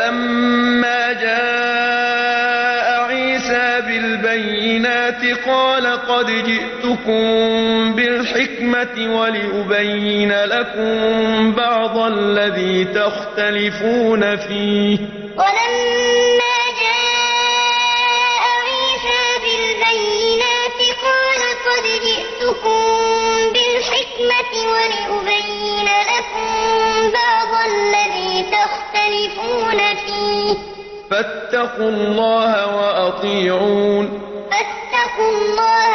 ولما جاء عيسى بالبينات قال قد جئتكم بالحكمة ولأبين لكم بعض الذي تختلفون فيه. ولما جاء عيسى بالبينات قال قد جئتكم بالحكمة ولأبين تختلفون فيه. فاتقوا الله وأطيعون. فاتقوا الله